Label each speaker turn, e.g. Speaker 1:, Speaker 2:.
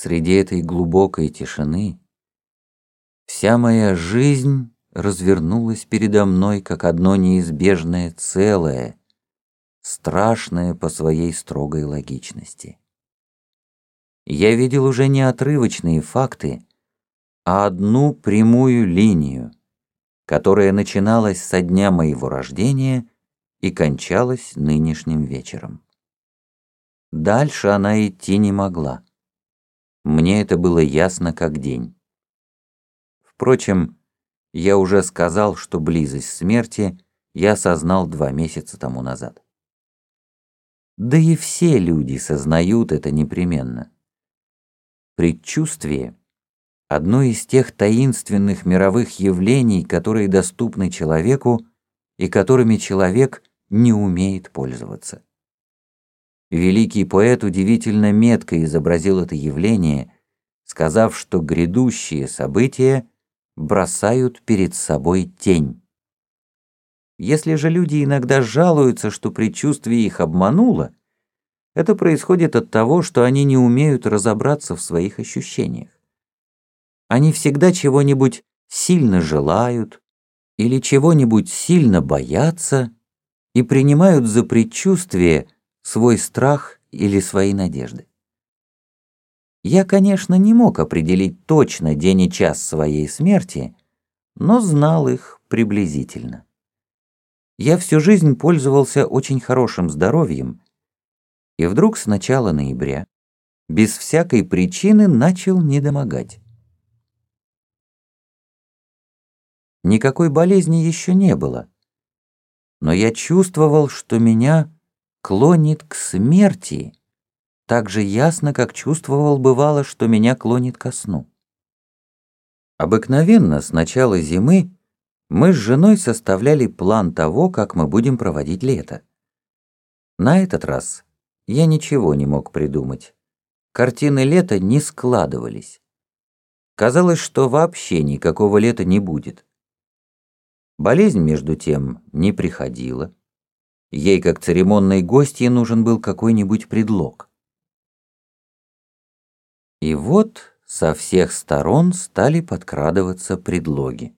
Speaker 1: Среди этой глубокой тишины вся моя жизнь развернулась передо мной как одно неизбежное целое, страшное по своей строгой логичности. Я видел уже не отрывочные факты, а одну прямую линию, которая начиналась со дня моего рождения и кончалась нынешним вечером. Дальше она идти не могла. Мне это было ясно как день. Впрочем, я уже сказал, что близость смерти я осознал два месяца тому назад. Да и все люди сознают это непременно. Предчувствие — одно из тех таинственных мировых явлений, которые доступны человеку и которыми человек не умеет пользоваться. Великий поэт удивительно метко изобразил это явление, сказав, что грядущие события бросают перед собой тень. Если же люди иногда жалуются, что предчувствие их обмануло, это происходит от того, что они не умеют разобраться в своих ощущениях. Они всегда чего-нибудь сильно желают или чего-нибудь сильно боятся и принимают за предчувствие – свой страх или свои надежды. Я, конечно, не мог определить точно день и час своей смерти, но знал их приблизительно. Я всю жизнь пользовался очень хорошим здоровьем, и вдруг с начала ноября, без всякой причины, начал недомогать. Никакой болезни еще не было, но я чувствовал, что меня клонит к смерти, так же ясно, как чувствовал бывало, что меня клонит ко сну. Обыкновенно с начала зимы мы с женой составляли план того, как мы будем проводить лето. На этот раз я ничего не мог придумать. Картины лета не складывались. Казалось, что вообще никакого лета не будет. Болезнь, между тем, не приходила. Ей, как церемонной гостье, нужен был какой-нибудь предлог. И вот со всех сторон стали подкрадываться предлоги.